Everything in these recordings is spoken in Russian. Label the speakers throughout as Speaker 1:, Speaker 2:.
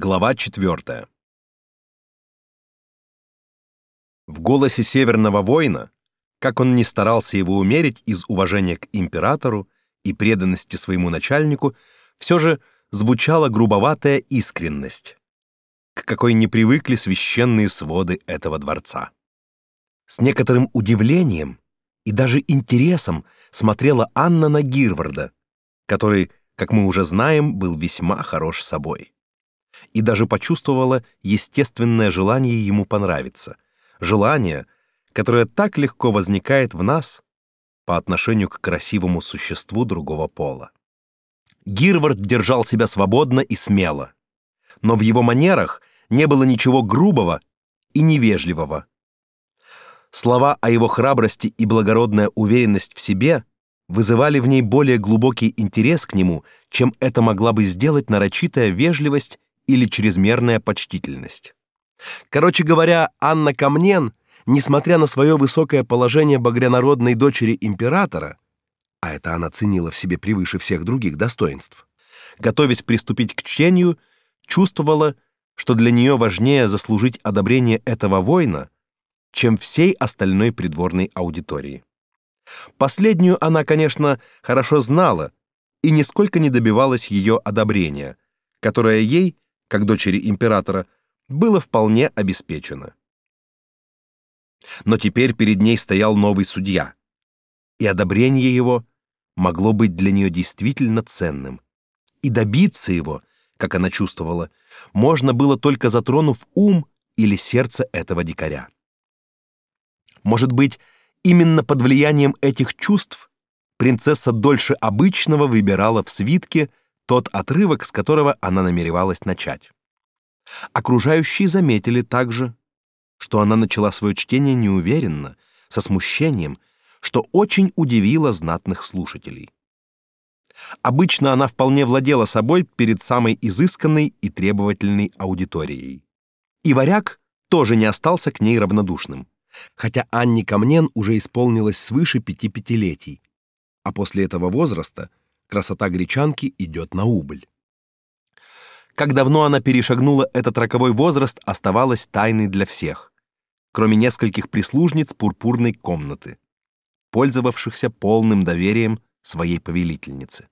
Speaker 1: Глава 4. В голосе северного воина, как он ни старался его умерить из уважения к императору и преданности своему начальнику, все же звучала грубоватая искренность, к какой не привыкли священные своды этого дворца. С некоторым удивлением и даже интересом смотрела Анна на Гирварда, который, как мы уже знаем, был весьма хорош собой и даже почувствовала естественное желание ему понравиться. Желание, которое так легко возникает в нас по отношению к красивому существу другого пола. Гирвард держал себя свободно и смело, но в его манерах не было ничего грубого и невежливого. Слова о его храбрости и благородная уверенность в себе вызывали в ней более глубокий интерес к нему, чем это могла бы сделать нарочитая вежливость или чрезмерная почтительность. Короче говоря, Анна Камнен, несмотря на свое высокое положение багрянародной дочери императора, а это она ценила в себе превыше всех других достоинств, готовясь приступить к чтению, чувствовала, что для нее важнее заслужить одобрение этого воина, чем всей остальной придворной аудитории. Последнюю она, конечно, хорошо знала и нисколько не добивалась ее одобрения, которое ей как дочери императора, было вполне обеспечено. Но теперь перед ней стоял новый судья, и одобрение его могло быть для нее действительно ценным. И добиться его, как она чувствовала, можно было только затронув ум или сердце этого дикаря. Может быть, именно под влиянием этих чувств принцесса дольше обычного выбирала в свитке тот отрывок, с которого она намеревалась начать. Окружающие заметили также, что она начала свое чтение неуверенно, со смущением, что очень удивило знатных слушателей. Обычно она вполне владела собой перед самой изысканной и требовательной аудиторией. И варяг тоже не остался к ней равнодушным, хотя Анне Камнен уже исполнилось свыше пяти пятилетий, а после этого возраста красота гречанки идет на убыль. Как давно она перешагнула этот роковой возраст, оставалось тайной для всех, кроме нескольких прислужниц пурпурной комнаты, пользовавшихся полным доверием своей повелительницы.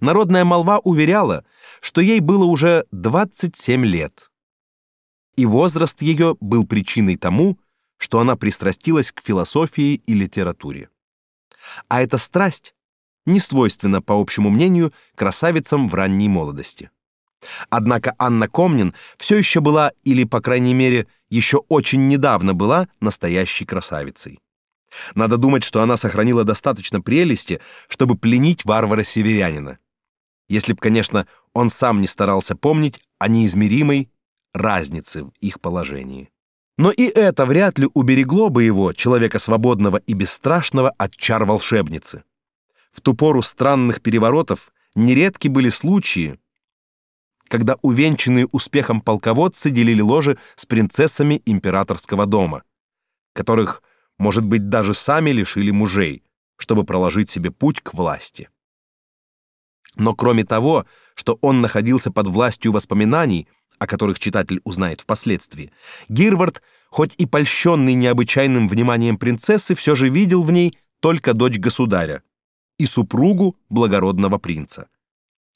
Speaker 1: Народная молва уверяла, что ей было уже 27 лет, и возраст ее был причиной тому, что она пристрастилась к философии и литературе. А эта страсть не свойственно, по общему мнению, красавицам в ранней молодости. Однако Анна Комнин все еще была, или, по крайней мере, еще очень недавно была настоящей красавицей. Надо думать, что она сохранила достаточно прелести, чтобы пленить варвара-северянина. Если б, конечно, он сам не старался помнить о неизмеримой разнице в их положении. Но и это вряд ли уберегло бы его, человека свободного и бесстрашного, от чар волшебницы. В ту пору странных переворотов нередки были случаи, когда увенчанные успехом полководцы делили ложи с принцессами императорского дома, которых, может быть, даже сами лишили мужей, чтобы проложить себе путь к власти. Но кроме того, что он находился под властью воспоминаний, о которых читатель узнает впоследствии, Гирвард, хоть и польщенный необычайным вниманием принцессы, все же видел в ней только дочь государя, и супругу благородного принца,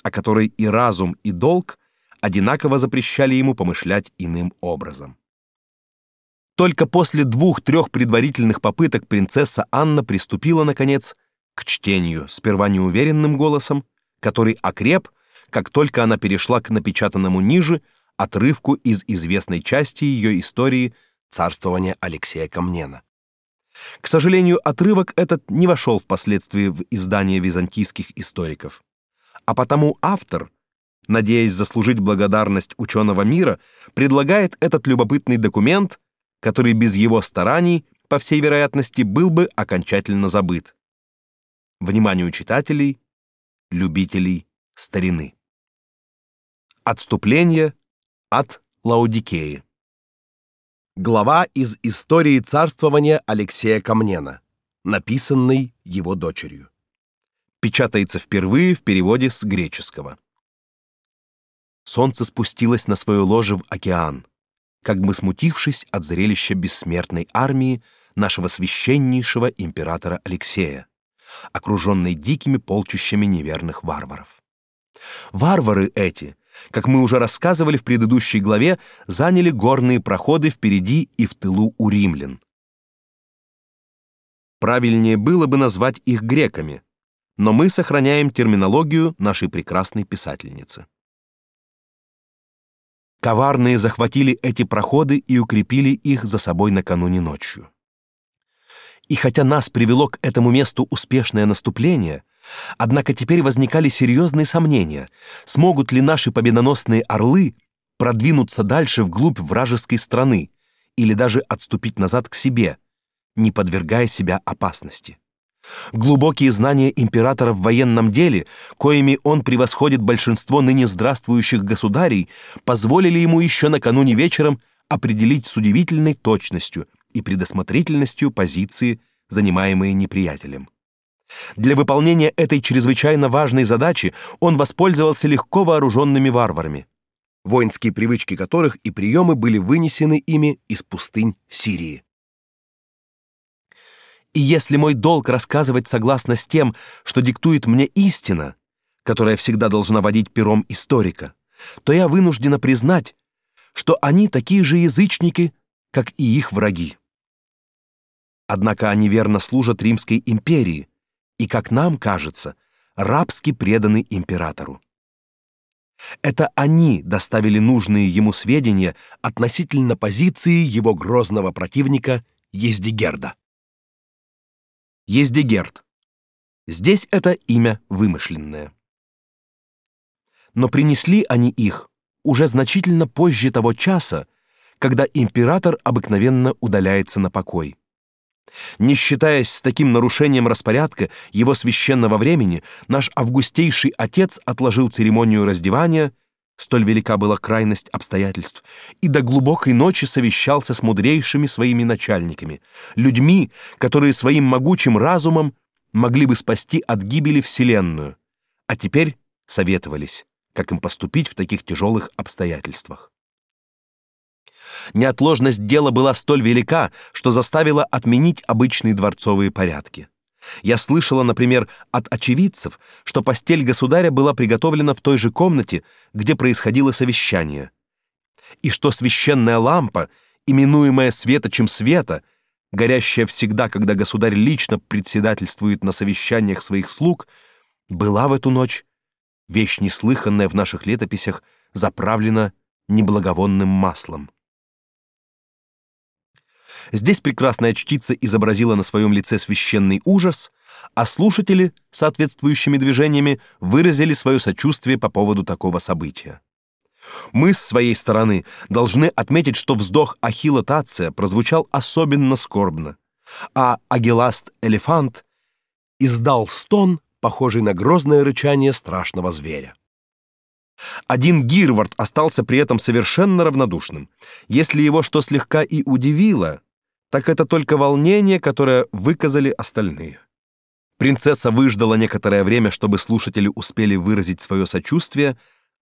Speaker 1: о которой и разум, и долг одинаково запрещали ему помышлять иным образом. Только после двух-трех предварительных попыток принцесса Анна приступила наконец к чтению, сперва неуверенным голосом, который окреп, как только она перешла к напечатанному ниже отрывку из известной части ее истории царствования Алексея Комнена. К сожалению, отрывок этот не вошел впоследствии в издание византийских историков. А потому автор, надеясь заслужить благодарность ученого мира, предлагает этот любопытный документ, который без его стараний, по всей вероятности, был бы окончательно забыт. Вниманию читателей, любителей старины. Отступление от Лаодикеи. Глава из истории царствования Алексея Камнена, написанный его дочерью. Печатается впервые в переводе с греческого. солнце спустилось на свое ложе в океан, как бы смутившись от зрелища бессмертной армии нашего священнейшего императора Алексея, окруженной дикими полчищами неверных варваров. Варвары эти, как мы уже рассказывали в предыдущей главе, заняли горные проходы впереди и в тылу у римлян. Правильнее было бы назвать их греками, но мы сохраняем терминологию нашей прекрасной писательницы. Коварные захватили эти проходы и укрепили их за собой накануне ночью. И хотя нас привело к этому месту успешное наступление, однако теперь возникали серьезные сомнения, смогут ли наши победоносные орлы продвинуться дальше вглубь вражеской страны или даже отступить назад к себе, не подвергая себя опасности. Глубокие знания императора в военном деле, коими он превосходит большинство ныне здравствующих государей, позволили ему еще накануне вечером определить с удивительной точностью и предусмотрительностью позиции, занимаемые неприятелем. Для выполнения этой чрезвычайно важной задачи он воспользовался легко вооруженными варварами, воинские привычки которых и приемы были вынесены ими из пустынь Сирии. И если мой долг рассказывать согласно с тем, что диктует мне истина, которая всегда должна водить пером историка, то я вынуждена признать, что они такие же язычники, как и их враги. Однако они верно служат Римской империи и, как нам кажется, рабски преданы императору. Это они доставили нужные ему сведения относительно позиции его грозного противника Ездигерда. Ездигерд. Здесь это имя вымышленное. Но принесли они их уже значительно позже того часа, когда император обыкновенно удаляется на покой. Не считаясь с таким нарушением распорядка его священного времени, наш августейший отец отложил церемонию раздевания столь велика была крайность обстоятельств, и до глубокой ночи совещался с мудрейшими своими начальниками, людьми, которые своим могучим разумом могли бы спасти от гибели вселенную, а теперь советовались, как им поступить в таких тяжелых обстоятельствах. Неотложность дела была столь велика, что заставила отменить обычные дворцовые порядки. Я слышала, например, от очевидцев, что постель государя была приготовлена в той же комнате, где происходило совещание, и что священная лампа, именуемая светочем света, горящая всегда, когда государь лично председательствует на совещаниях своих слуг, была в эту ночь, вещь неслыханная в наших летописях, заправлена неблаговонным маслом. Здесь прекрасная чтица изобразила на своем лице священный ужас, а слушатели соответствующими движениями выразили свое сочувствие по поводу такого события. Мы с своей стороны должны отметить, что вздох Ахилла Тация прозвучал особенно скорбно, а Агиласт Элефант издал стон, похожий на грозное рычание страшного зверя. Один Гирвард остался при этом совершенно равнодушным. Если его что слегка и удивило, так это только волнение, которое выказали остальные. Принцесса выждала некоторое время, чтобы слушатели успели выразить свое сочувствие,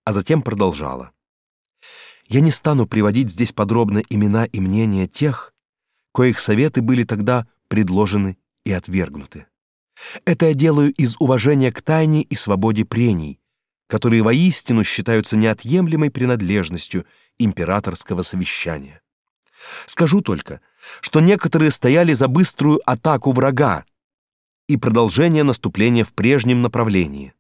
Speaker 1: а затем продолжала. Я не стану приводить здесь подробно имена и мнения тех, коих советы были тогда предложены и отвергнуты. Это я делаю из уважения к тайне и свободе прений, которые воистину считаются неотъемлемой принадлежностью императорского совещания. Скажу только, что некоторые стояли за быструю атаку врага и продолжение наступления в прежнем направлении.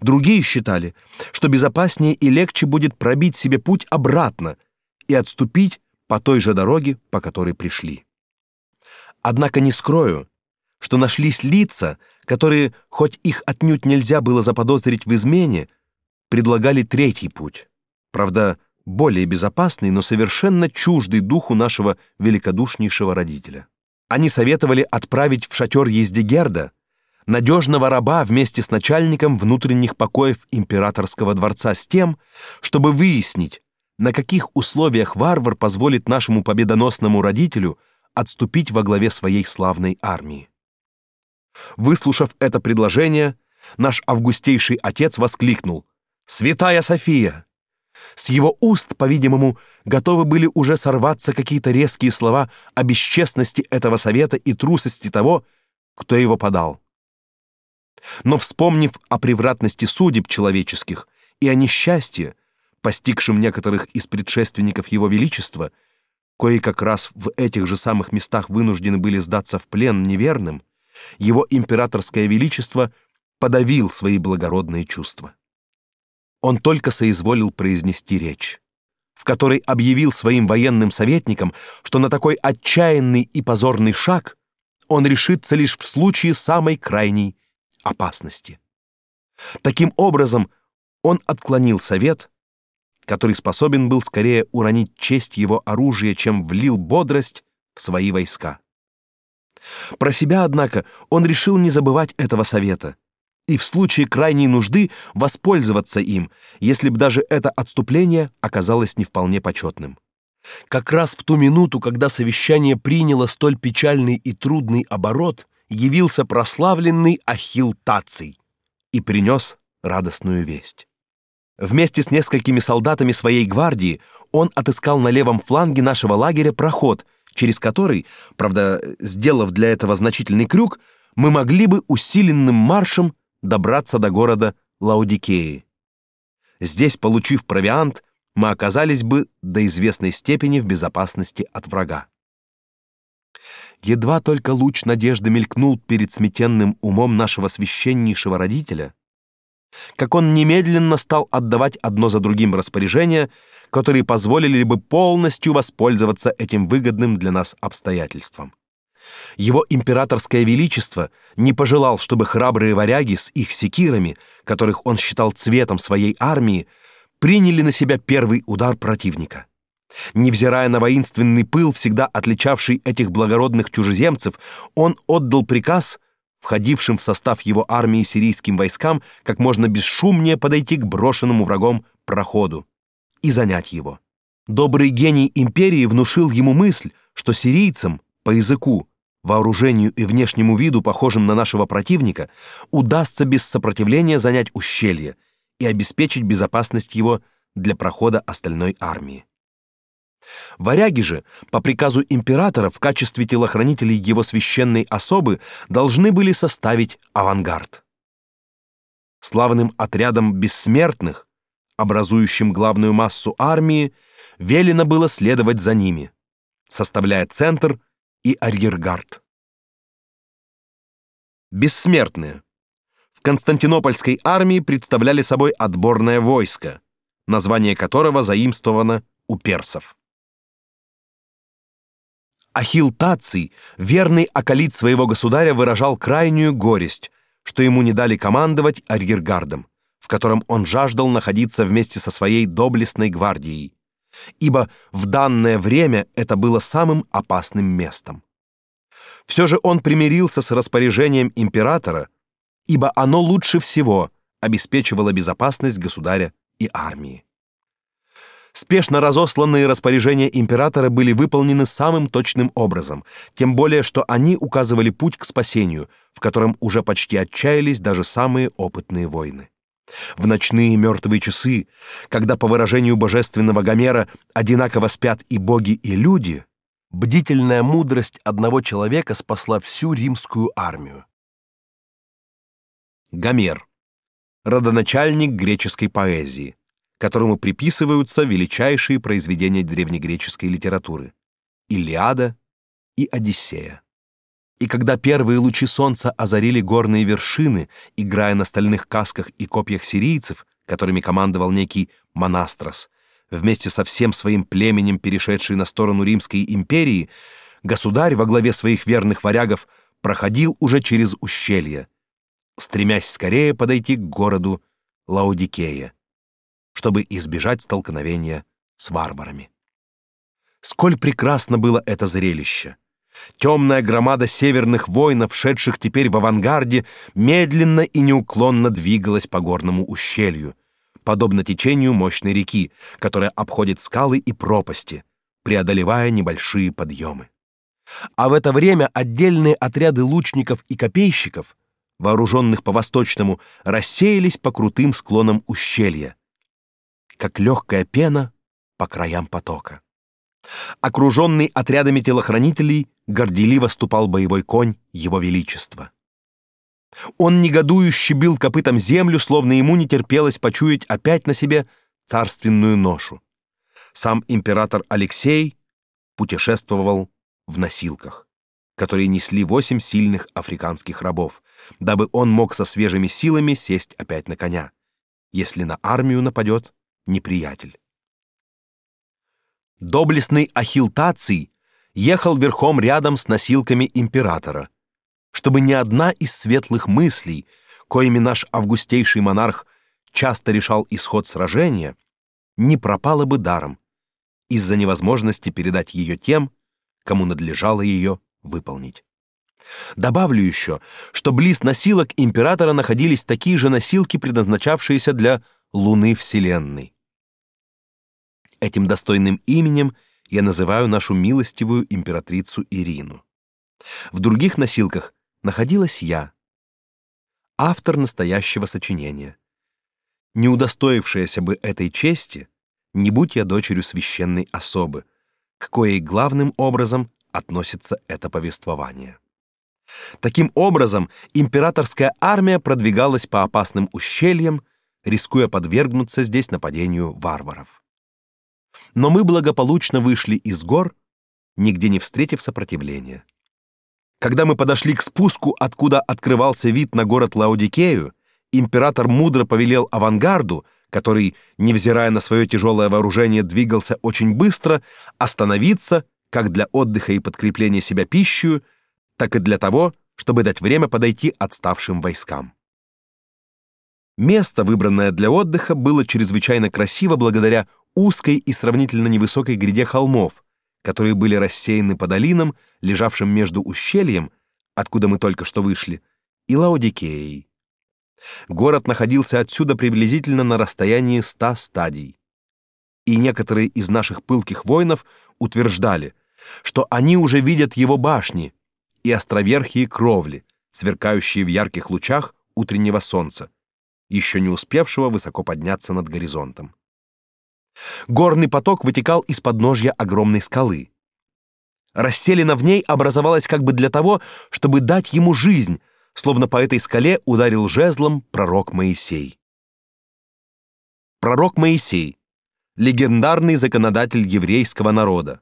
Speaker 1: Другие считали, что безопаснее и легче будет пробить себе путь обратно и отступить по той же дороге, по которой пришли. Однако не скрою, что нашлись лица, которые, хоть их отнюдь нельзя было заподозрить в измене, предлагали третий путь. Правда, более безопасный, но совершенно чуждый духу нашего великодушнейшего родителя. Они советовали отправить в шатер Ездигерда надежного раба вместе с начальником внутренних покоев императорского дворца с тем, чтобы выяснить, на каких условиях варвар позволит нашему победоносному родителю отступить во главе своей славной армии. Выслушав это предложение, наш августейший отец воскликнул: "Святая София, С его уст, по-видимому, готовы были уже сорваться какие-то резкие слова о бесчестности этого совета и трусости того, кто его подал. Но вспомнив о превратности судеб человеческих и о несчастье, постигшем некоторых из предшественников его величества, кои как раз в этих же самых местах вынуждены были сдаться в плен неверным, его императорское величество подавил свои благородные чувства. Он только соизволил произнести речь, в которой объявил своим военным советникам, что на такой отчаянный и позорный шаг он решится лишь в случае самой крайней опасности. Таким образом, он отклонил совет, который способен был скорее уронить честь его оружия, чем влил бодрость в свои войска. Про себя, однако, он решил не забывать этого совета и в случае крайней нужды воспользоваться им, если бы даже это отступление оказалось не вполне почетным. Как раз в ту минуту, когда совещание приняло столь печальный и трудный оборот, явился прославленный Ахилл Таций и принес радостную весть. Вместе с несколькими солдатами своей гвардии он отыскал на левом фланге нашего лагеря проход, через который, правда, сделав для этого значительный крюк, мы могли бы усиленным маршем добраться до города Лаудикеи. Здесь, получив провиант, мы оказались бы до известной степени в безопасности от врага. Едва только луч надежды мелькнул перед сметенным умом нашего священнейшего родителя, как он немедленно стал отдавать одно за другим распоряжения, которые позволили бы полностью воспользоваться этим выгодным для нас обстоятельством. Его императорское величество не пожелал, чтобы храбрые варяги с их секирами, которых он считал цветом своей армии, приняли на себя первый удар противника. Невзирая на воинственный пыл, всегда отличавший этих благородных чужеземцев, он отдал приказ входившим в состав его армии сирийским войскам как можно бесшумнее подойти к брошенному врагом проходу и занять его. Добрый гений империи внушил ему мысль, что сирийцам по языку, вооружению и внешнему виду, похожим на нашего противника, удастся без сопротивления занять ущелье и обеспечить безопасность его для прохода остальной армии. Варяги же, по приказу императора в качестве телохранителей его священной особы, должны были составить авангард. Славным отрядом бессмертных, образующим главную массу армии, велено было следовать за ними, составляя центр и арьергард. Бессмертные в Константинопольской армии представляли собой отборное войско, название которого заимствовано у персов. Ахилл Таций, верный околит своего государя, выражал крайнюю горесть, что ему не дали командовать арьергардом, в котором он жаждал находиться вместе со своей доблестной гвардией, ибо в данное время это было самым опасным местом. Все же он примирился с распоряжением императора, ибо оно лучше всего обеспечивало безопасность государя и армии. Спешно разосланные распоряжения императора были выполнены самым точным образом, тем более что они указывали путь к спасению, в котором уже почти отчаялись даже самые опытные воины. В ночные мертвые часы, когда по выражению божественного Гомера одинаково спят и боги, и люди, бдительная мудрость одного человека спасла всю римскую армию. Гомер, родоначальник греческой поэзии которому приписываются величайшие произведения древнегреческой литературы: Илиада и Одиссея. И когда первые лучи солнца озарили горные вершины, играя на стальных касках и копьях сирийцев, которыми командовал некий Монастрос, вместе со всем своим племенем, перешедший на сторону Римской империи, государь во главе своих верных варягов проходил уже через ущелье, стремясь скорее подойти к городу Лаодикея чтобы избежать столкновения с варварами. Сколь прекрасно было это зрелище! Темная громада северных воинов, шедших теперь в авангарде, медленно и неуклонно двигалась по горному ущелью, подобно течению мощной реки, которая обходит скалы и пропасти, преодолевая небольшие подъемы. А в это время отдельные отряды лучников и копейщиков, вооруженных по-восточному, рассеялись по крутым склонам ущелья, как легкая пена по краям потока. Окруженный отрядами телохранителей, горделиво ступал боевой конь Его Величества. Он негодующе бил копытом землю, словно ему не терпелось почуять опять на себе царственную ношу. Сам император Алексей путешествовал в носилках, которые несли восемь сильных африканских рабов, дабы он мог со свежими силами сесть опять на коня, если на армию нападет неприятель. Доблестный Ахилтаций ехал верхом рядом с носилками императора, чтобы ни одна из светлых мыслей, коими наш августейший монарх часто решал исход сражения, не пропала бы даром из-за невозможности передать ее тем, кому надлежало ее выполнить. Добавлю еще, что близ носилок императора находились такие же носилки, предназначавшиеся для Луны Вселенной. Этим достойным именем я называю нашу милостивую императрицу Ирину. В других носилках находилась я, автор настоящего сочинения. Не удостоившаяся бы этой чести, не будь я дочерью священной особы, к коей главным образом относится это повествование. Таким образом, императорская армия продвигалась по опасным ущельям, рискуя подвергнуться здесь нападению варваров. Но мы благополучно вышли из гор, нигде не встретив сопротивления. Когда мы подошли к спуску, откуда открывался вид на город Лаодикею, император мудро повелел авангарду, который, невзирая на свое тяжелое вооружение, двигался очень быстро, остановиться как для отдыха и подкрепления себя пищей, так и для того, чтобы дать время подойти отставшим войскам. Место, выбранное для отдыха, было чрезвычайно красиво благодаря узкой и сравнительно невысокой гряде холмов, которые были рассеяны по долинам, лежавшим между ущельем, откуда мы только что вышли, и Лаодикеей. Город находился отсюда приблизительно на расстоянии ста стадий. И некоторые из наших пылких воинов утверждали, что они уже видят его башни и островерхие кровли, сверкающие в ярких лучах утреннего солнца, еще не успевшего высоко подняться над горизонтом. Горный поток вытекал из подножья огромной скалы. Расселена в ней образовалась как бы для того, чтобы дать ему жизнь, словно по этой скале ударил жезлом пророк Моисей. Пророк Моисей легендарный законодатель еврейского народа,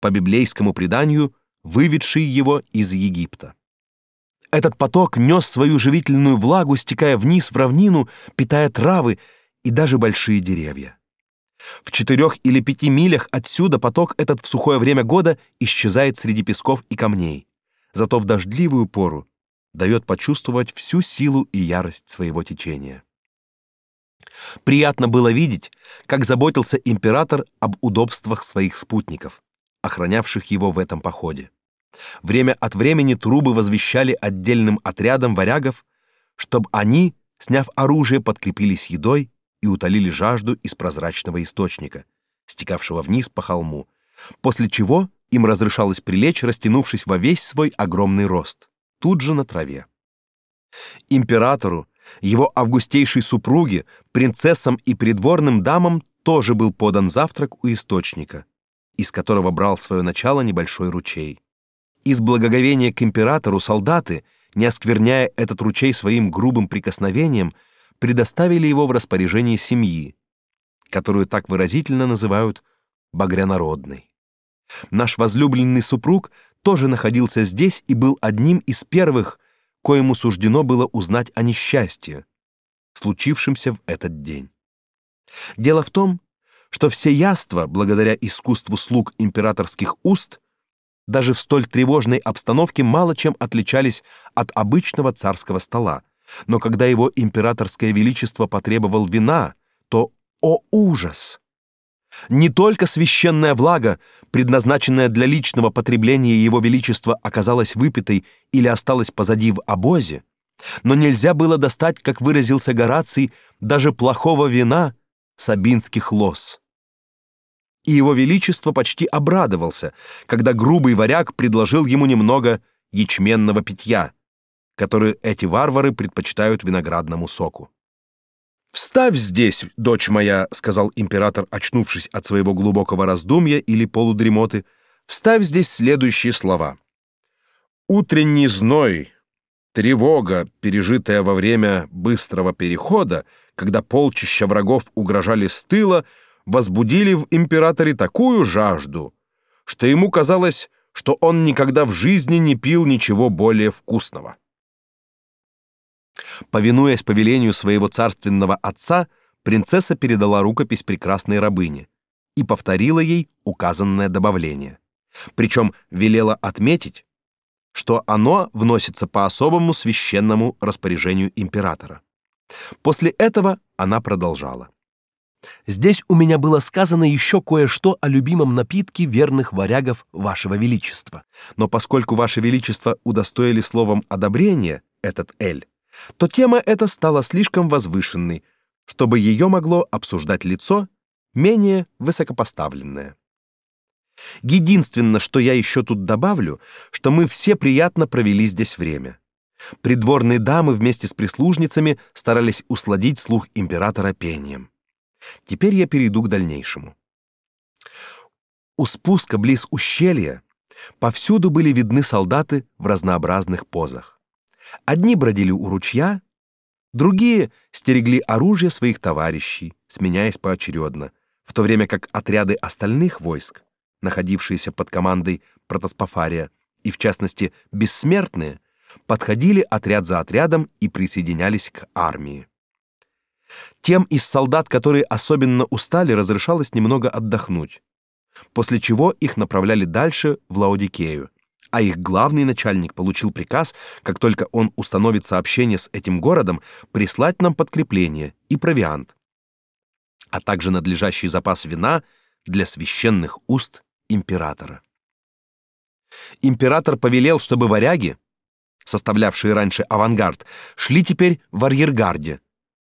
Speaker 1: по библейскому преданию, выведший его из Египта. Этот поток нес свою живительную влагу, стекая вниз в равнину, питая травы и даже большие деревья. В четырех или пяти милях отсюда поток этот в сухое время года исчезает среди песков и камней. Зато в дождливую пору дает почувствовать всю силу и ярость своего течения. Приятно было видеть, как заботился император об удобствах своих спутников охранявших его в этом походе. Время от времени трубы возвещали отдельным отрядам варягов, чтобы они, сняв оружие, подкрепились едой и утолили жажду из прозрачного источника, стекавшего вниз по холму, после чего им разрешалось прилечь, растянувшись во весь свой огромный рост, тут же на траве. Императору, его августейшей супруге, принцессам и придворным дамам тоже был подан завтрак у источника, из которого брал свое начало небольшой ручей. Из благоговения к императору солдаты, не оскверняя этот ручей своим грубым прикосновением, предоставили его в распоряжение семьи, которую так выразительно называют багрянародной. Наш возлюбленный супруг тоже находился здесь и был одним из первых, коему суждено было узнать о несчастье, случившемся в этот день. Дело в том, что все яства, благодаря искусству слуг императорских уст, даже в столь тревожной обстановке мало чем отличались от обычного царского стола. Но когда его императорское величество потребовал вина, то о ужас! Не только священная влага, предназначенная для личного потребления его величества, оказалась выпитой или осталась позади в обозе, но нельзя было достать, как выразился Гораций, даже плохого вина сабинских лос. И его величество почти обрадовался, когда грубый варяг предложил ему немного ячменного питья, которое эти варвары предпочитают виноградному соку. «Вставь здесь, дочь моя», — сказал император, очнувшись от своего глубокого раздумья или полудремоты, — «вставь здесь следующие слова. Утренний зной, тревога, пережитая во время быстрого перехода, когда полчища врагов угрожали с тыла, возбудили в императоре такую жажду, что ему казалось, что он никогда в жизни не пил ничего более вкусного. Повинуясь повелению своего царственного отца, принцесса передала рукопись прекрасной рабыне и повторила ей указанное добавление. Причем велела отметить, что оно вносится по особому священному распоряжению императора. После этого она продолжала. Здесь у меня было сказано еще кое-что о любимом напитке верных варягов вашего величества. Но поскольку ваше величество удостоили словом одобрения этот эль, то тема эта стала слишком возвышенной, чтобы ее могло обсуждать лицо менее высокопоставленное. Единственное, что я еще тут добавлю, что мы все приятно провели здесь время. Придворные дамы вместе с прислужницами старались усладить слух императора пением. Теперь я перейду к дальнейшему. У спуска близ ущелья повсюду были видны солдаты в разнообразных позах. Одни бродили у ручья, другие стерегли оружие своих товарищей, сменяясь поочередно, в то время как отряды остальных войск, находившиеся под командой протоспофария, и в частности бессмертные, подходили отряд за отрядом и присоединялись к армии. Тем из солдат, которые особенно устали, разрешалось немного отдохнуть, после чего их направляли дальше в Лаодикею, а их главный начальник получил приказ, как только он установит сообщение с этим городом, прислать нам подкрепление и провиант, а также надлежащий запас вина для священных уст императора. Император повелел, чтобы варяги, составлявшие раньше авангард, шли теперь в арьергарде,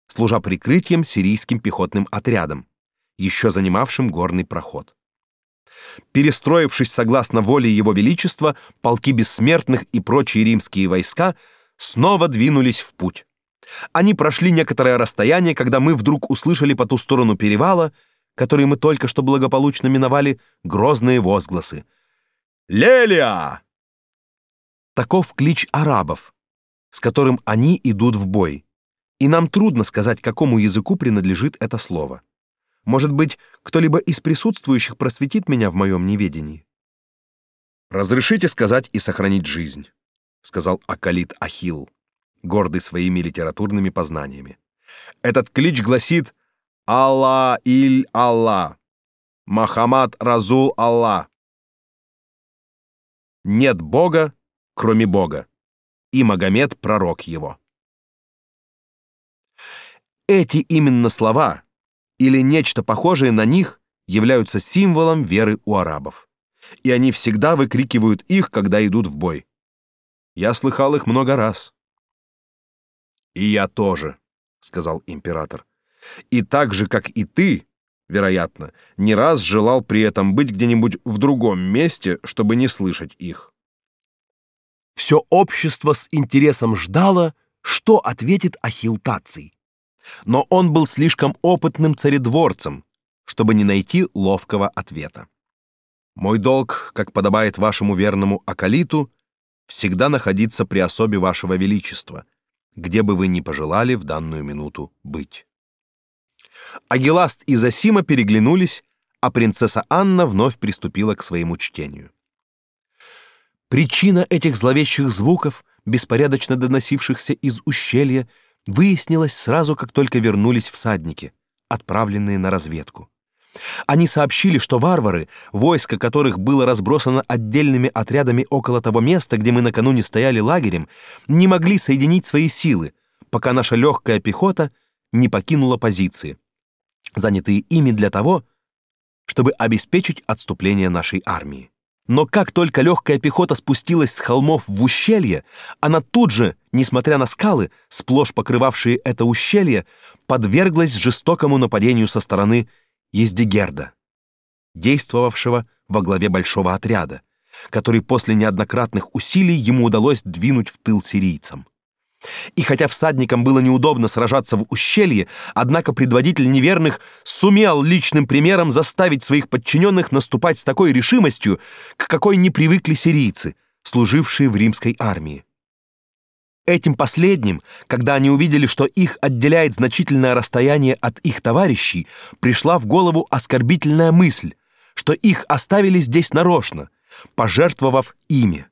Speaker 1: служа прикрытием сирийским пехотным отрядам, еще занимавшим горный проход. Перестроившись согласно воле его величества, полки бессмертных и прочие римские войска снова двинулись в путь. Они прошли некоторое расстояние, когда мы вдруг услышали по ту сторону перевала, который мы только что благополучно миновали, грозные возгласы. «Лелия!» Таков клич арабов, с которым они идут в бой. И нам трудно сказать, какому языку принадлежит это слово. Может быть, кто-либо из присутствующих просветит меня в моем неведении. Разрешите сказать и сохранить жизнь, сказал Акалит Ахил, гордый своими литературными познаниями. Этот клич гласит Алла иль Алла, Махамад Разул Алла. Нет Бога, кроме Бога, и Магомед пророк его. Эти именно слова или нечто похожее на них являются символом веры у арабов. И они всегда выкрикивают их, когда идут в бой. Я слыхал их много раз. И я тоже, сказал император. И так же, как и ты, вероятно, не раз желал при этом быть где-нибудь в другом месте, чтобы не слышать их. Все общество с интересом ждало, что ответит Ахилл Таций. Но он был слишком опытным царедворцем, чтобы не найти ловкого ответа. Мой долг, как подобает вашему верному акалиту, всегда находиться при особе вашего величества, где бы вы ни пожелали в данную минуту быть. Агиласт и Засима переглянулись, а принцесса Анна вновь приступила к своему чтению. Причина этих зловещих звуков, беспорядочно доносившихся из ущелья, выяснилось сразу, как только вернулись всадники, отправленные на разведку. Они сообщили, что варвары, войско которых было разбросано отдельными отрядами около того места, где мы накануне стояли лагерем, не могли соединить свои силы, пока наша легкая пехота не покинула позиции, занятые ими для того, чтобы обеспечить отступление нашей армии. Но как только легкая пехота спустилась с холмов в ущелье, она тут же, несмотря на скалы, сплошь покрывавшие это ущелье, подверглась жестокому нападению со стороны Ездигерда, действовавшего во главе большого отряда, который после неоднократных усилий ему удалось двинуть в тыл сирийцам. И хотя всадникам было неудобно сражаться в ущелье, однако предводитель неверных сумел личным примером заставить своих подчиненных наступать с такой решимостью, к какой не привыкли сирийцы, служившие в римской армии. Этим последним, когда они увидели, что их отделяет значительное расстояние от их товарищей, пришла в голову оскорбительная мысль, что их оставили здесь нарочно, пожертвовав ими.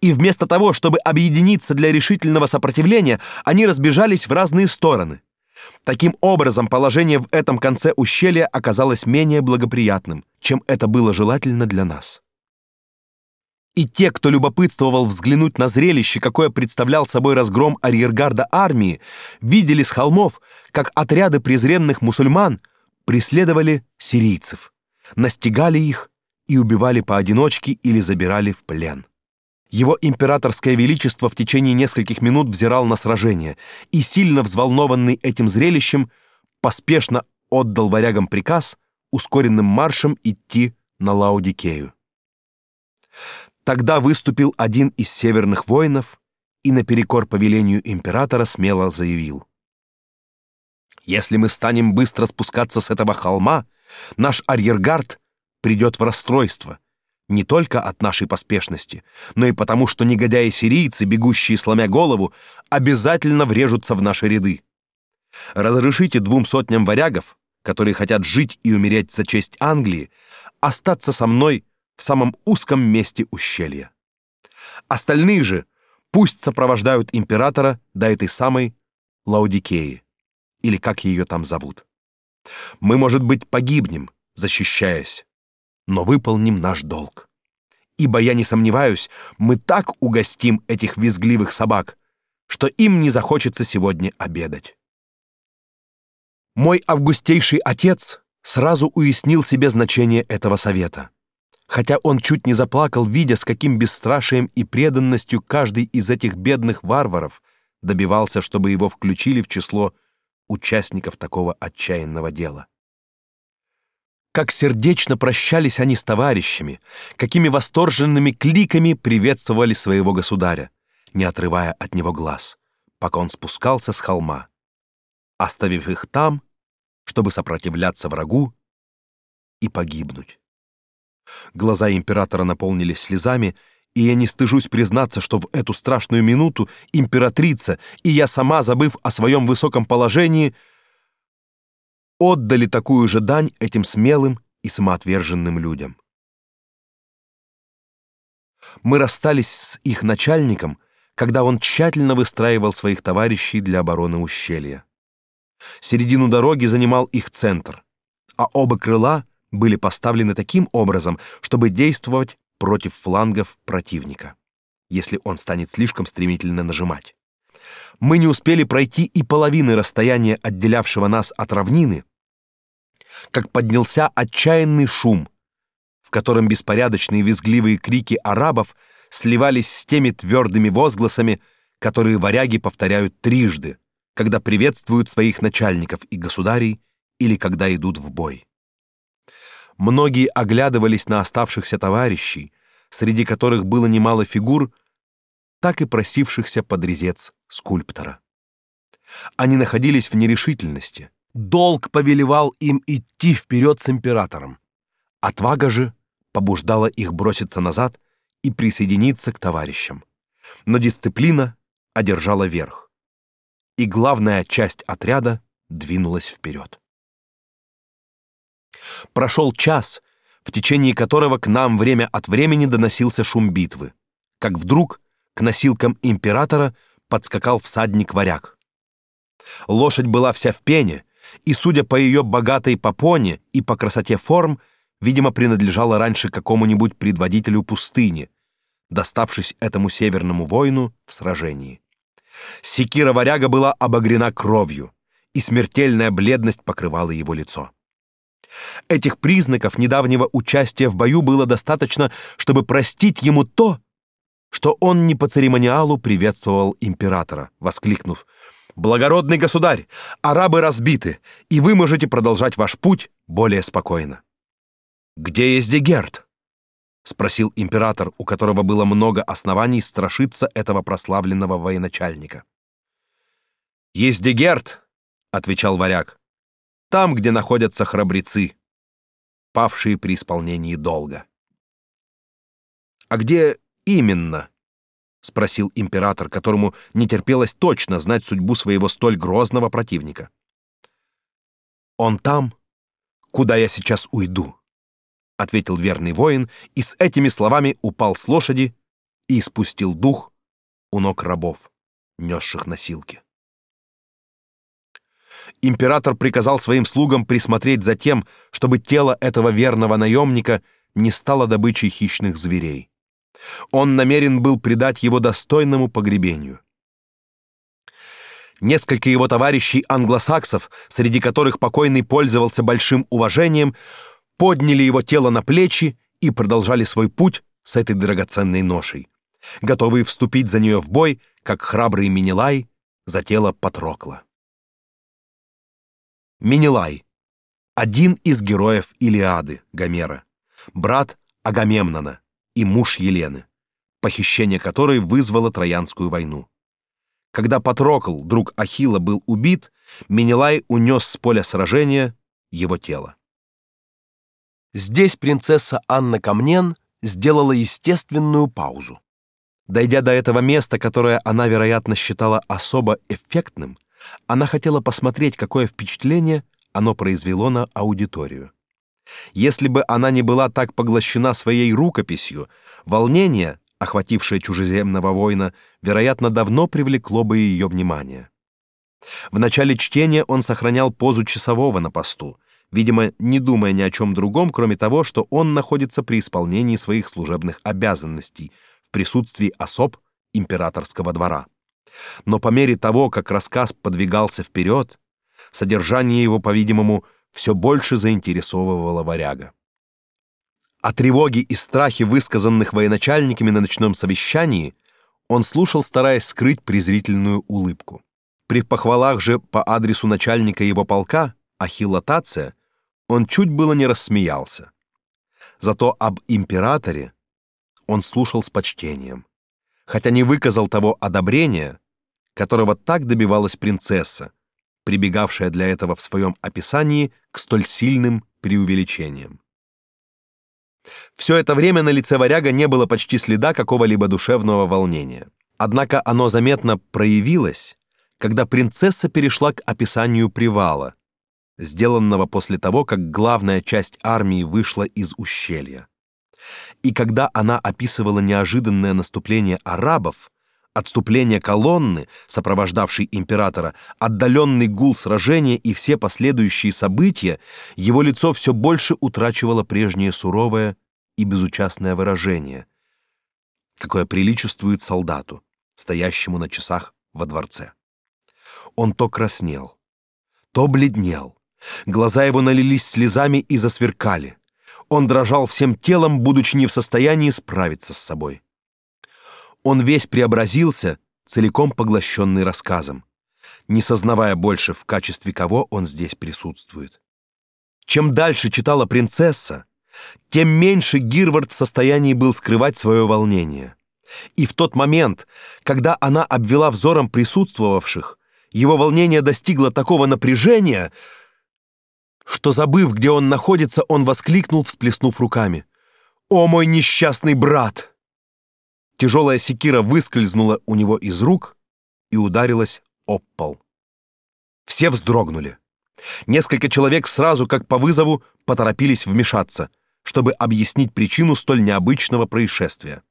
Speaker 1: И вместо того, чтобы объединиться для решительного сопротивления, они разбежались в разные стороны. Таким образом, положение в этом конце ущелья оказалось менее благоприятным, чем это было желательно для нас и те, кто любопытствовал взглянуть на зрелище, какое представлял собой разгром арьергарда армии, видели с холмов, как отряды презренных мусульман преследовали сирийцев, настигали их и убивали поодиночке или забирали в плен. Его императорское величество в течение нескольких минут взирал на сражение и, сильно взволнованный этим зрелищем, поспешно отдал варягам приказ ускоренным маршем идти на Лаудикею. Тогда выступил один из северных воинов и наперекор повелению императора смело заявил: "Если мы станем быстро спускаться с этого холма, наш арьергард придет в расстройство, не только от нашей поспешности, но и потому, что негодяи-сирийцы, бегущие сломя голову, обязательно врежутся в наши ряды. Разрешите двум сотням варягов, которые хотят жить и умереть за честь Англии, остаться со мной в самом узком месте ущелья. Остальные же пусть сопровождают императора до этой самой Лаудикеи, или как ее там зовут. Мы, может быть, погибнем, защищаясь, но выполним наш долг. Ибо я не сомневаюсь, мы так угостим этих визгливых собак, что им не захочется сегодня обедать. Мой августейший отец сразу уяснил себе значение этого совета хотя он чуть не заплакал, видя, с каким бесстрашием и преданностью каждый из этих бедных варваров добивался, чтобы его включили в число участников такого отчаянного дела. Как сердечно прощались они с товарищами, какими восторженными кликами приветствовали своего государя, не отрывая от него глаз, пока он спускался с холма, оставив их там, чтобы сопротивляться врагу и погибнуть. Глаза императора наполнились слезами, и я не стыжусь признаться, что в эту страшную минуту императрица и я сама, забыв о своем высоком положении, отдали такую же дань этим смелым и самоотверженным людям. Мы расстались с их начальником, когда он тщательно выстраивал своих товарищей для обороны ущелья. Середину дороги занимал их центр, а оба крыла были поставлены таким образом, чтобы действовать против флангов противника, если он станет слишком стремительно нажимать. Мы не успели пройти и половины расстояния, отделявшего нас от равнины, как поднялся отчаянный шум, в котором беспорядочные визгливые крики арабов сливались с теми твердыми возгласами, которые варяги повторяют трижды, когда приветствуют своих начальников и государей или когда идут в бой. Многие оглядывались на оставшихся товарищей, среди которых было немало фигур, так и просившихся под резец скульптора. Они находились в нерешительности. Долг повелевал им идти вперед с императором. Отвага же побуждала их броситься назад и присоединиться к товарищам. Но дисциплина одержала верх, и главная часть отряда двинулась вперед. Прошел час, в течение которого к нам время от времени доносился шум битвы, как вдруг к носилкам императора подскакал всадник-варяг. Лошадь была вся в пене, и, судя по ее богатой попоне и по красоте форм, видимо, принадлежала раньше какому-нибудь предводителю пустыни, доставшись этому северному воину в сражении. Секира варяга была обогрена кровью, и смертельная бледность покрывала его лицо. Этих признаков недавнего участия в бою было достаточно, чтобы простить ему то, что он не по церемониалу приветствовал императора, воскликнув: "Благородный государь, арабы разбиты, и вы можете продолжать ваш путь более спокойно". "Где есть Дегерт?" спросил император, у которого было много оснований страшиться этого прославленного военачальника. «Ездигерт», — отвечал варяг, — «там, где находятся храбрецы, павшие при исполнении долга». «А где именно?» — спросил император, которому не терпелось точно знать судьбу своего столь грозного противника. «Он там, куда я сейчас уйду», — ответил верный воин, и с этими словами упал с лошади и спустил дух у ног рабов, несших носилки император приказал своим слугам присмотреть за тем, чтобы тело этого верного наемника не стало добычей хищных зверей. Он намерен был предать его достойному погребению. Несколько его товарищей англосаксов, среди которых покойный пользовался большим уважением, подняли его тело на плечи и продолжали свой путь с этой драгоценной ношей, готовые вступить за нее в бой, как храбрый Минилай за тело Патрокла. Менелай, один из героев Илиады Гомера, брат Агамемнона и муж Елены, похищение которой вызвало Троянскую войну. Когда Патрокл, друг Ахилла, был убит, Менелай унес с поля сражения его тело. Здесь принцесса Анна Камнен сделала естественную паузу. Дойдя до этого места, которое она, вероятно, считала особо эффектным, она хотела посмотреть, какое впечатление оно произвело на аудиторию. Если бы она не была так поглощена своей рукописью, волнение, охватившее чужеземного воина, вероятно, давно привлекло бы ее внимание. В начале чтения он сохранял позу часового на посту, видимо, не думая ни о чем другом, кроме того, что он находится при исполнении своих служебных обязанностей в присутствии особ императорского двора. Но по мере того, как рассказ подвигался вперед, содержание его, по-видимому, все больше заинтересовывало варяга. О тревоге и страхе, высказанных военачальниками на ночном совещании, он слушал, стараясь скрыть презрительную улыбку. При похвалах же по адресу начальника его полка, Ахилла Тация, он чуть было не рассмеялся. Зато об императоре он слушал с почтением хотя не выказал того одобрения, которого так добивалась принцесса, прибегавшая для этого в своем описании к столь сильным преувеличениям. Все это время на лице варяга не было почти следа какого-либо душевного волнения. Однако оно заметно проявилось, когда принцесса перешла к описанию привала, сделанного после того, как главная часть армии вышла из ущелья. И когда она описывала неожиданное наступление арабов, отступление колонны, сопровождавшей императора, отдаленный гул сражения и все последующие события, его лицо все больше утрачивало прежнее суровое и безучастное выражение, какое приличествует солдату, стоящему на часах во дворце. Он то краснел, то бледнел, глаза его налились слезами и засверкали. Он дрожал всем телом, будучи не в состоянии справиться с собой. Он весь преобразился, целиком поглощенный рассказом, не сознавая больше, в качестве кого он здесь присутствует. Чем дальше читала принцесса, тем меньше Гирвард в состоянии был скрывать свое волнение. И в тот момент, когда она обвела взором присутствовавших, его волнение достигло такого напряжения, что, забыв, где он находится, он воскликнул, всплеснув руками. «О, мой несчастный брат!» Тяжелая секира выскользнула у него из рук и ударилась об пол. Все вздрогнули. Несколько человек сразу, как по вызову, поторопились вмешаться, чтобы объяснить причину столь необычного происшествия.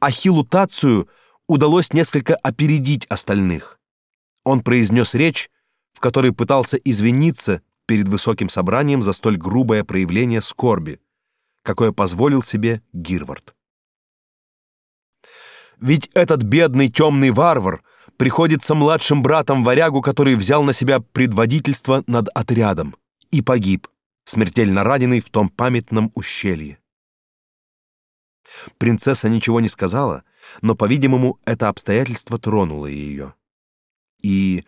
Speaker 1: Ахиллу Тацию удалось несколько опередить остальных. Он произнес речь, в которой пытался извиниться перед высоким собранием за столь грубое проявление скорби, какое позволил себе Гирвард. Ведь этот бедный темный варвар приходится младшим братом варягу, который взял на себя предводительство над отрядом и погиб, смертельно раненый в том памятном ущелье. Принцесса ничего не сказала, но, по-видимому, это обстоятельство тронуло ее. И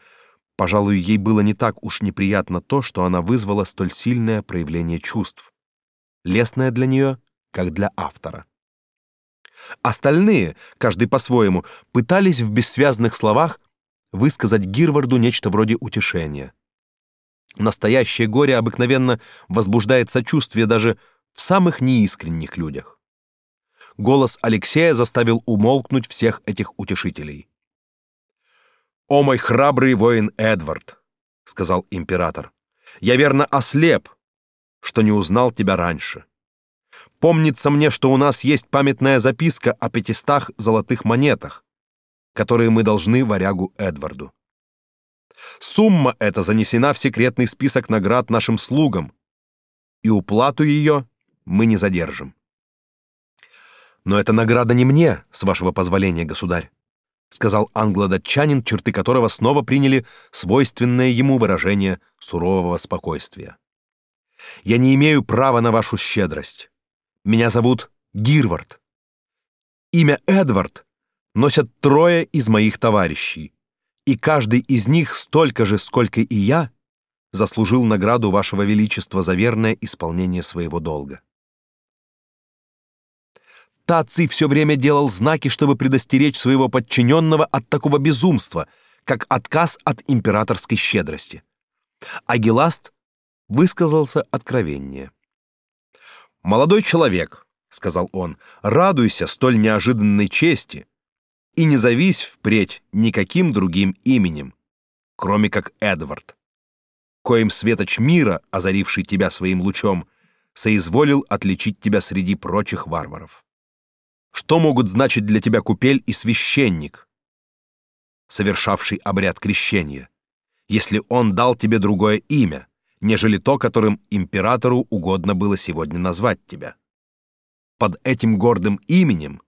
Speaker 1: Пожалуй, ей было не так уж неприятно то, что она вызвала столь сильное проявление чувств, лестное для нее, как для автора. Остальные, каждый по-своему, пытались в бессвязных словах высказать Гирварду нечто вроде утешения. Настоящее горе обыкновенно возбуждает сочувствие даже в самых неискренних людях. Голос Алексея заставил умолкнуть всех этих утешителей. «О мой храбрый воин Эдвард!» — сказал император. «Я верно ослеп, что не узнал тебя раньше. Помнится мне, что у нас есть памятная записка о пятистах золотых монетах, которые мы должны варягу Эдварду. Сумма эта занесена в секретный список наград нашим слугам, и уплату ее мы не задержим. Но эта награда не мне, с вашего позволения, государь, сказал англо-датчанин, черты которого снова приняли свойственное ему выражение сурового спокойствия. Я не имею права на вашу щедрость. Меня зовут Гирвард. Имя Эдвард носят трое из моих товарищей, и каждый из них столько же, сколько и я, заслужил награду вашего величества за верное исполнение своего долга. Таций все время делал знаки, чтобы предостеречь своего подчиненного от такого безумства, как отказ от императорской щедрости. Агиласт высказался откровеннее. «Молодой человек», — сказал он, — «радуйся столь неожиданной чести и не завись впредь никаким другим именем, кроме как Эдвард, коим светоч мира, озаривший тебя своим лучом, соизволил отличить тебя среди прочих варваров. Что могут значить для тебя купель и священник, совершавший обряд крещения, если он дал тебе другое имя, нежели то, которым императору угодно было сегодня назвать тебя? Под этим гордым именем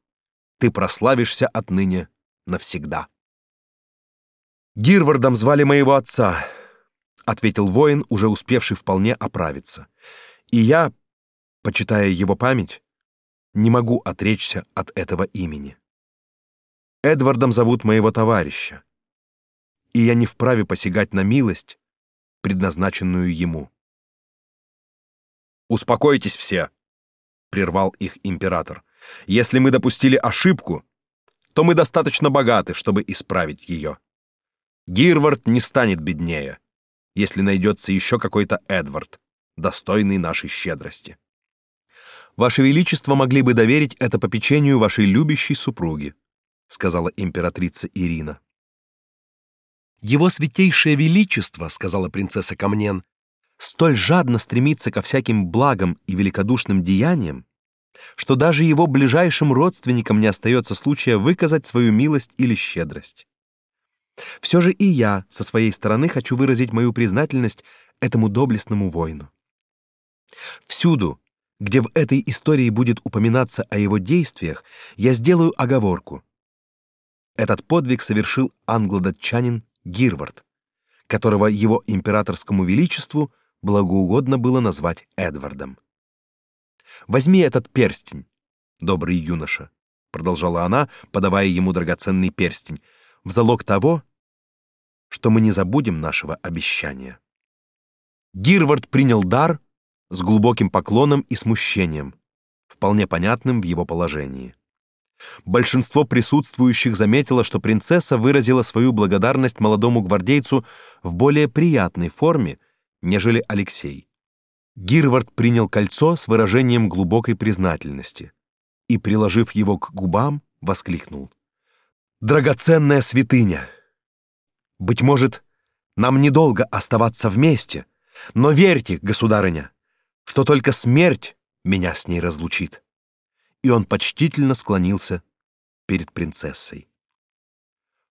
Speaker 1: ты прославишься отныне навсегда. Гирвардом звали моего отца, ответил воин, уже успевший вполне оправиться. И я, почитая его память, не могу отречься от этого имени. Эдвардом зовут моего товарища, и я не вправе посягать на милость, предназначенную ему. Успокойтесь все, прервал их император. Если мы допустили ошибку, то мы достаточно богаты, чтобы исправить ее. Гирвард не станет беднее, если найдется еще какой-то Эдвард, достойный нашей щедрости. Ваше величество могли бы доверить это попечению вашей любящей супруге, сказала императрица Ирина. Его святейшее величество, сказала принцесса Камнен, столь жадно стремится ко всяким благам и великодушным деяниям, что даже его ближайшим родственникам не остается случая выказать свою милость или щедрость. Все же и я со своей стороны хочу выразить мою признательность этому доблестному воину. Всюду, где в этой истории будет упоминаться о его действиях, я сделаю оговорку. Этот подвиг совершил англодатчанин Гирвард, которого его императорскому величеству благоугодно было назвать Эдвардом. Возьми этот перстень, добрый юноша, продолжала она, подавая ему драгоценный перстень, в залог того, что мы не забудем нашего обещания. Гирвард принял дар с глубоким поклоном и смущением, вполне понятным в его положении. Большинство присутствующих заметило, что принцесса выразила свою благодарность молодому гвардейцу в более приятной форме, нежели Алексей. Гирвард принял кольцо с выражением глубокой признательности и, приложив его к губам, воскликнул: "Драгоценная святыня! Быть может, нам недолго оставаться вместе, но верьте, государыня, что только смерть меня с ней разлучит". И он почтительно склонился перед принцессой.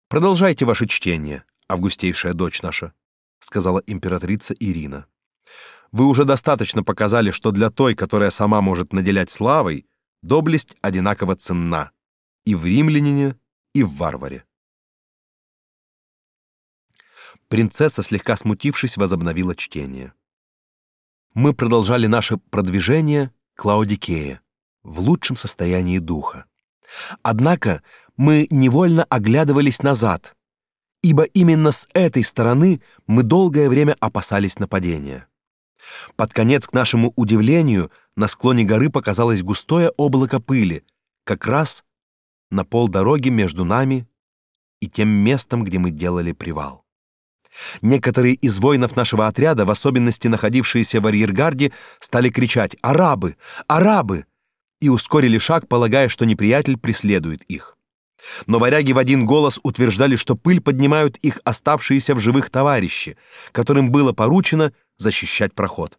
Speaker 1: Продолжайте ваше чтение, августейшая дочь наша, сказала императрица Ирина. Вы уже достаточно показали, что для той, которая сама может наделять славой, доблесть одинаково ценна и в римлянине, и в варваре. Принцесса, слегка смутившись, возобновила чтение. Мы продолжали наше продвижение к Лаодикее в лучшем состоянии духа. Однако мы невольно оглядывались назад, ибо именно с этой стороны мы долгое время опасались нападения. Под конец, к нашему удивлению, на склоне горы показалось густое облако пыли, как раз на полдороги между нами и тем местом, где мы делали привал. Некоторые из воинов нашего отряда, в особенности находившиеся в арьергарде, стали кричать «Арабы! Арабы!» и ускорили шаг, полагая, что неприятель преследует их. Но варяги в один голос утверждали, что пыль поднимают их оставшиеся в живых товарищи, которым было поручено защищать проход.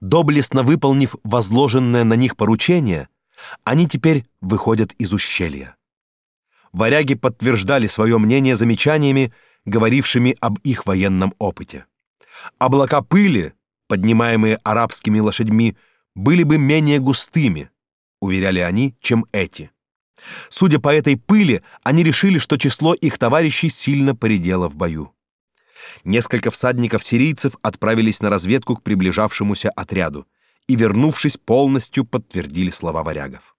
Speaker 1: Доблестно выполнив возложенное на них поручение, они теперь выходят из ущелья. Варяги подтверждали свое мнение замечаниями, говорившими об их военном опыте. Облака пыли, поднимаемые арабскими лошадьми, были бы менее густыми, уверяли они, чем эти. Судя по этой пыли, они решили, что число их товарищей сильно поредело в бою. Несколько всадников-сирийцев отправились на разведку к приближавшемуся отряду и, вернувшись, полностью подтвердили слова варягов.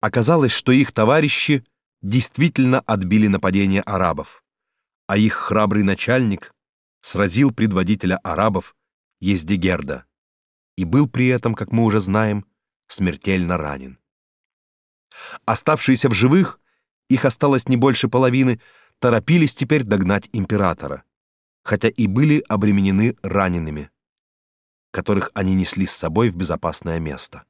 Speaker 1: Оказалось, что их товарищи действительно отбили нападение арабов, а их храбрый начальник сразил предводителя арабов Ездигерда и был при этом, как мы уже знаем, смертельно ранен. Оставшиеся в живых, их осталось не больше половины, торопились теперь догнать императора, хотя и были обременены ранеными, которых они несли с собой в безопасное место.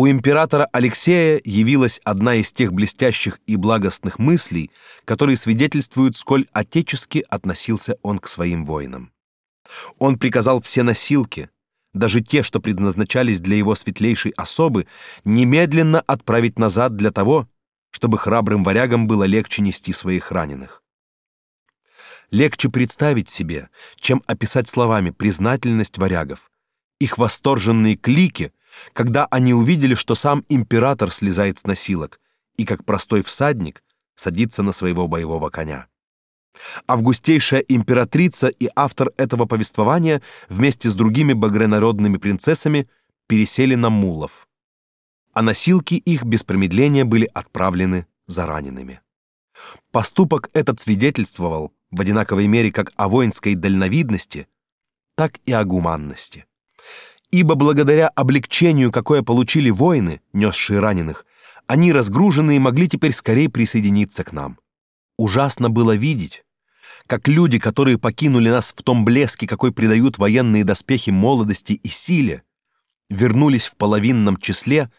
Speaker 1: У императора Алексея явилась одна из тех блестящих и благостных мыслей, которые свидетельствуют, сколь отечески относился он к своим воинам. Он приказал все носилки, даже те, что предназначались для его светлейшей особы, немедленно отправить назад для того, чтобы храбрым варягам было легче нести своих раненых. Легче представить себе, чем описать словами признательность варягов, их восторженные клики, когда они увидели, что сам император слезает с носилок и как простой всадник садится на своего боевого коня. Августейшая императрица и автор этого повествования вместе с другими багрянародными принцессами пересели на мулов, а носилки их без промедления были отправлены за ранеными. Поступок этот свидетельствовал в одинаковой мере как о воинской дальновидности, так и о гуманности. Ибо благодаря облегчению, какое получили воины, несшие раненых, они разгруженные могли теперь скорее присоединиться к нам. Ужасно было видеть, как люди, которые покинули нас в том блеске, какой придают военные доспехи молодости и силе, вернулись в половинном числе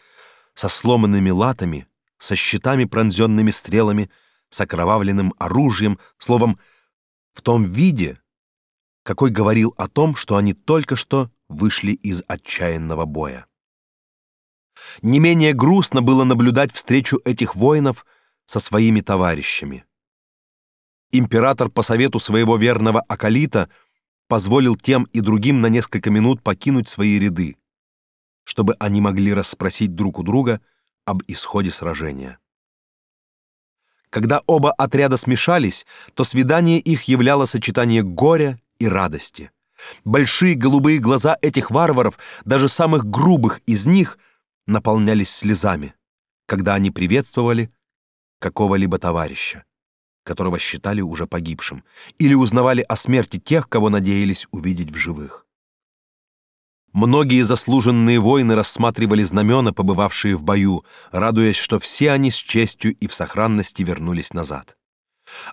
Speaker 1: со сломанными латами, со щитами, пронзенными стрелами, с окровавленным оружием, словом, в том виде, какой говорил о том, что они только что вышли из отчаянного боя. Не менее грустно было наблюдать встречу этих воинов со своими товарищами император по совету своего верного акалита позволил тем и другим на несколько минут покинуть свои ряды, чтобы они могли расспросить друг у друга об исходе сражения. Когда оба отряда смешались, то свидание их являло сочетание горя и радости. Большие голубые глаза этих варваров, даже самых грубых из них, наполнялись слезами, когда они приветствовали какого-либо товарища которого считали уже погибшим, или узнавали о смерти тех, кого надеялись увидеть в живых. Многие заслуженные воины рассматривали знамена, побывавшие в бою, радуясь, что все они с честью и в сохранности вернулись назад.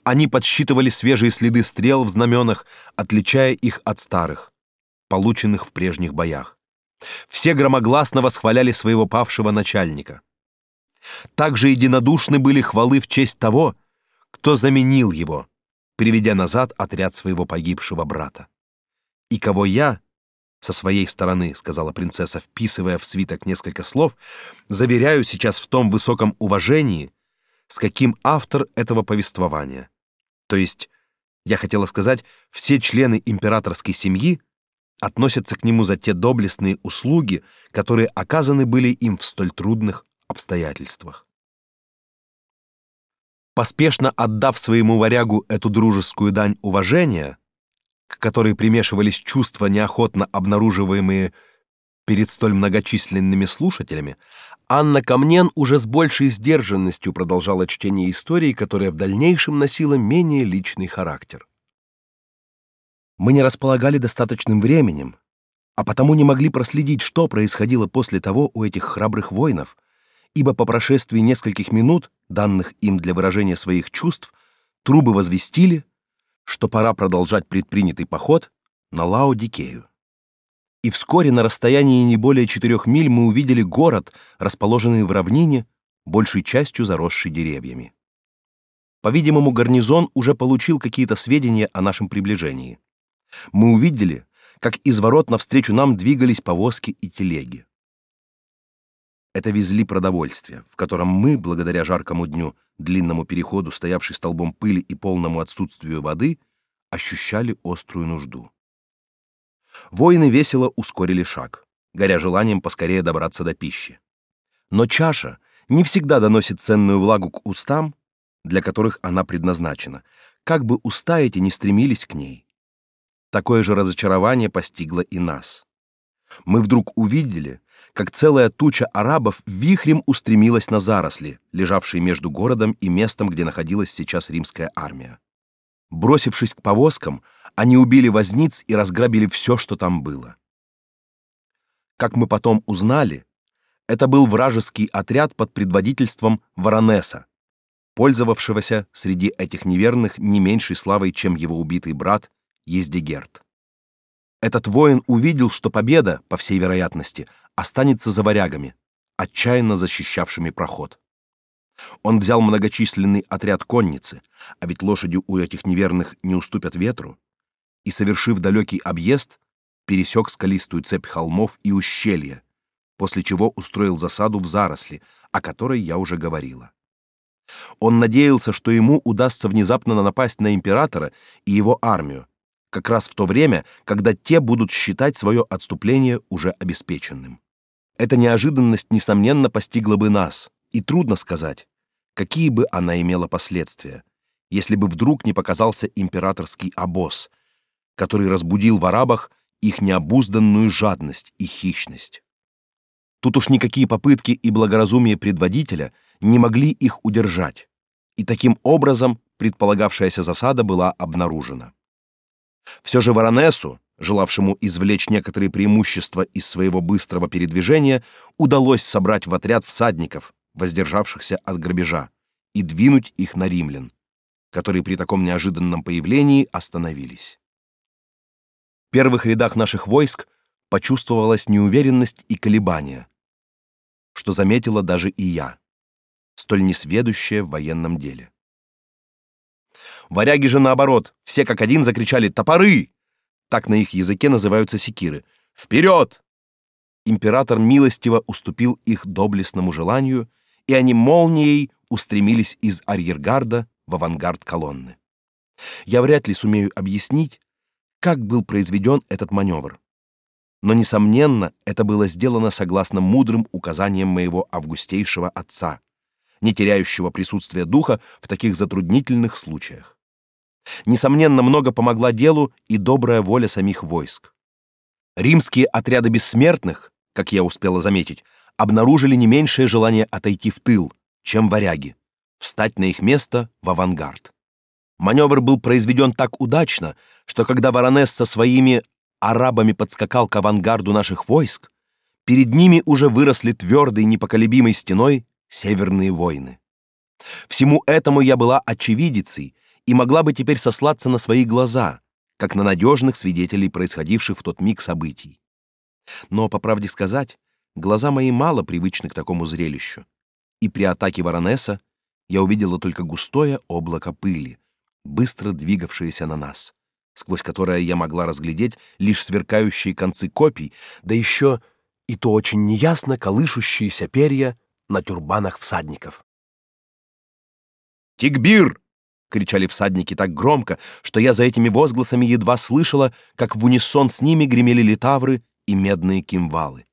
Speaker 1: Они подсчитывали свежие следы стрел в знаменах, отличая их от старых, полученных в прежних боях. Все громогласно восхваляли своего павшего начальника. Также единодушны были хвалы в честь того, кто заменил его, приведя назад отряд своего погибшего брата. И кого я, со своей стороны, сказала принцесса, вписывая в свиток несколько слов, заверяю сейчас в том высоком уважении, с каким автор этого повествования, то есть, я хотела сказать, все члены императорской семьи относятся к нему за те доблестные услуги, которые оказаны были им в столь трудных обстоятельствах. Поспешно отдав своему варягу эту дружескую дань уважения, к которой примешивались чувства, неохотно обнаруживаемые перед столь многочисленными слушателями, Анна Камнен уже с большей сдержанностью продолжала чтение истории, которая в дальнейшем носила менее личный характер. Мы не располагали достаточным временем, а потому не могли проследить, что происходило после того у этих храбрых воинов, ибо по прошествии нескольких минут, данных им для выражения своих чувств, трубы возвестили, что пора продолжать предпринятый поход на Лаодикею. И вскоре на расстоянии не более четырех миль мы увидели город, расположенный в равнине, большей частью заросший деревьями. По-видимому, гарнизон уже получил какие-то сведения о нашем приближении. Мы увидели, как из ворот навстречу нам двигались повозки и телеги. Это везли продовольствие, в котором мы, благодаря жаркому дню, длинному переходу, стоявшей столбом пыли и полному отсутствию воды, ощущали острую нужду. Воины весело ускорили шаг, горя желанием поскорее добраться до пищи. Но чаша не всегда доносит ценную влагу к устам, для которых она предназначена, как бы уста эти не стремились к ней. Такое же разочарование постигло и нас. Мы вдруг увидели, как целая туча арабов вихрем устремилась на заросли, лежавшие между городом и местом, где находилась сейчас римская армия. Бросившись к повозкам, они убили возниц и разграбили все, что там было. Как мы потом узнали, это был вражеский отряд под предводительством Воронеса, пользовавшегося среди этих неверных не меньшей славой, чем его убитый брат Ездигерт. Этот воин увидел, что победа, по всей вероятности, останется за варягами, отчаянно защищавшими проход. Он взял многочисленный отряд конницы, а ведь лошади у этих неверных не уступят ветру, и, совершив далекий объезд, пересек скалистую цепь холмов и ущелья, после чего устроил засаду в заросли, о которой я уже говорила. Он надеялся, что ему удастся внезапно напасть на императора и его армию, как раз в то время, когда те будут считать свое отступление уже обеспеченным. Эта неожиданность несомненно постигла бы нас, и трудно сказать, какие бы она имела последствия, если бы вдруг не показался императорский обоз, который разбудил в арабах их необузданную жадность и хищность. Тут уж никакие попытки и благоразумие предводителя не могли их удержать, и таким образом предполагавшаяся засада была обнаружена. Все же Воронесу, желавшему извлечь некоторые преимущества из своего быстрого передвижения, удалось собрать в отряд всадников, воздержавшихся от грабежа, и двинуть их на римлян, которые при таком неожиданном появлении остановились. В первых рядах наших войск почувствовалась неуверенность и колебания, что заметила даже и я, столь несведущая в военном деле. Варяги же наоборот, все как один закричали «Топоры!» Так на их языке называются секиры. «Вперед!» Император милостиво уступил их доблестному желанию, и они молнией устремились из арьергарда в авангард колонны. Я вряд ли сумею объяснить, как был произведен этот маневр. Но, несомненно, это было сделано согласно мудрым указаниям моего августейшего отца, не теряющего присутствия духа в таких затруднительных случаях. Несомненно, много помогла делу и добрая воля самих войск. Римские отряды бессмертных, как я успела заметить, обнаружили не меньшее желание отойти в тыл, чем варяги, встать на их место в авангард. Маневр был произведен так удачно, что когда Воронес со своими арабами подскакал к авангарду наших войск, перед ними уже выросли твердой непоколебимой стеной северные войны. Всему этому я была очевидицей и могла бы теперь сослаться на свои глаза, как на надежных свидетелей происходивших в тот миг событий. Но, по правде сказать, глаза мои мало привычны к такому зрелищу, и при атаке Воронеса я увидела только густое облако пыли, быстро двигавшееся на нас, сквозь которое я могла разглядеть лишь сверкающие концы копий, да еще и то очень неясно колышущиеся перья на тюрбанах всадников. «Тигбир!» — кричали всадники так громко, что я за этими возгласами едва слышала, как в унисон с ними гремели литавры и медные кимвалы.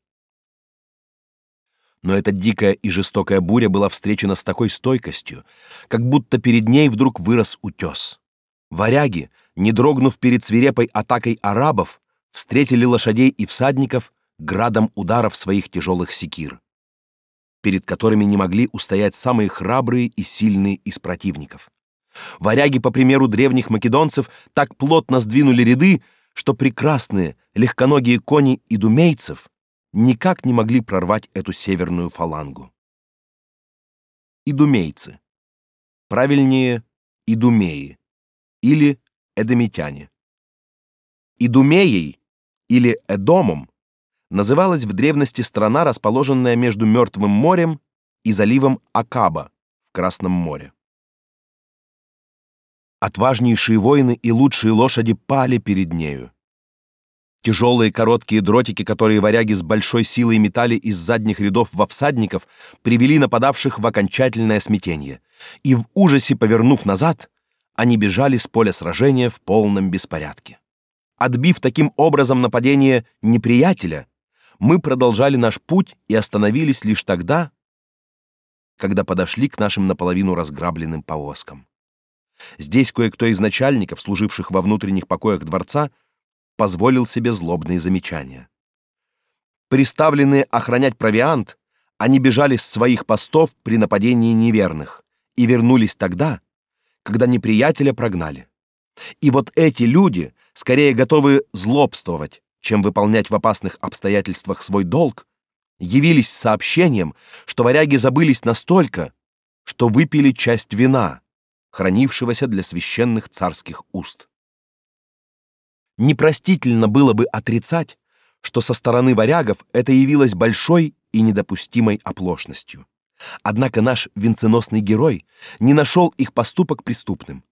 Speaker 1: Но эта дикая и жестокая буря была встречена с такой стойкостью, как будто перед ней вдруг вырос утес. Варяги, не дрогнув перед свирепой атакой арабов, встретили лошадей и всадников градом ударов своих тяжелых секир, перед которыми не могли устоять самые храбрые и сильные из противников. Варяги, по примеру древних македонцев, так плотно сдвинули ряды, что прекрасные легконогие кони и думейцев никак не могли прорвать эту северную фалангу. идумейцы. Правильнее идумеи или эдомитяне. Идумеей или Эдомом называлась в древности страна, расположенная между Мертвым морем и заливом Акаба в Красном море. Отважнейшие воины и лучшие лошади пали перед нею. Тяжелые короткие дротики, которые варяги с большой силой метали из задних рядов во всадников, привели нападавших в окончательное смятение. И в ужасе, повернув назад, они бежали с поля сражения в полном беспорядке. Отбив таким образом нападение неприятеля, мы продолжали наш путь и остановились лишь тогда, когда подошли к нашим наполовину разграбленным повозкам. Здесь кое-кто из начальников, служивших во внутренних покоях дворца, позволил себе злобные замечания. Приставленные охранять провиант, они бежали с своих постов при нападении неверных и вернулись тогда, когда неприятеля прогнали. И вот эти люди, скорее готовые злобствовать, чем выполнять в опасных обстоятельствах свой долг, явились с сообщением, что варяги забылись настолько, что выпили часть вина, хранившегося для священных царских уст. Непростительно было бы отрицать, что со стороны варягов это явилось большой и недопустимой оплошностью. Однако наш венценосный герой не нашел их поступок преступным.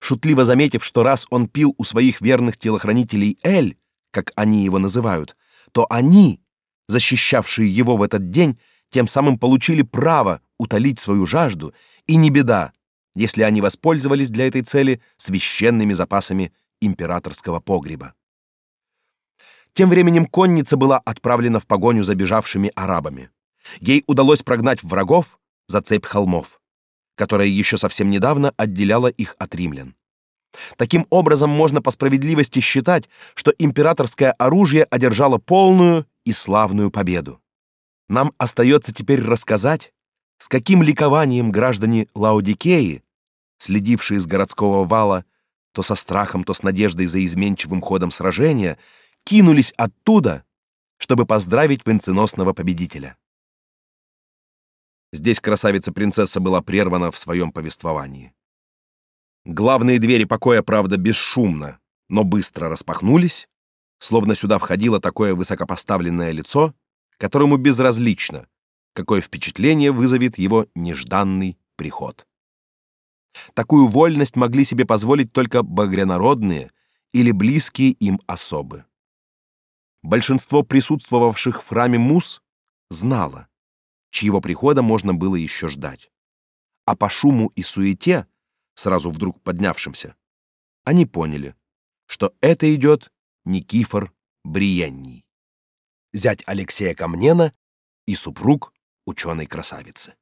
Speaker 1: Шутливо заметив, что раз он пил у своих верных телохранителей эль, как они его называют, то они, защищавшие его в этот день, тем самым получили право утолить свою жажду, и не беда, если они воспользовались для этой цели священными запасами императорского погреба. Тем временем конница была отправлена в погоню за бежавшими арабами. Ей удалось прогнать врагов за цепь холмов, которая еще совсем недавно отделяла их от римлян. Таким образом, можно по справедливости считать, что императорское оружие одержало полную и славную победу. Нам остается теперь рассказать, с каким ликованием граждане Лаодикеи, следившие с городского вала то со страхом, то с надеждой за изменчивым ходом сражения, кинулись оттуда, чтобы поздравить венценосного победителя. Здесь красавица-принцесса была прервана в своем повествовании. Главные двери покоя, правда, бесшумно, но быстро распахнулись, словно сюда входило такое высокопоставленное лицо, которому безразлично, какое впечатление вызовет его нежданный приход. Такую вольность могли себе позволить только багрянародные или близкие им особы. Большинство присутствовавших в храме мус знало, чьего прихода можно было еще ждать. А по шуму и суете, сразу вдруг поднявшимся, они поняли, что это идет Никифор Бриенний, зять Алексея Камнена и супруг ученой красавицы.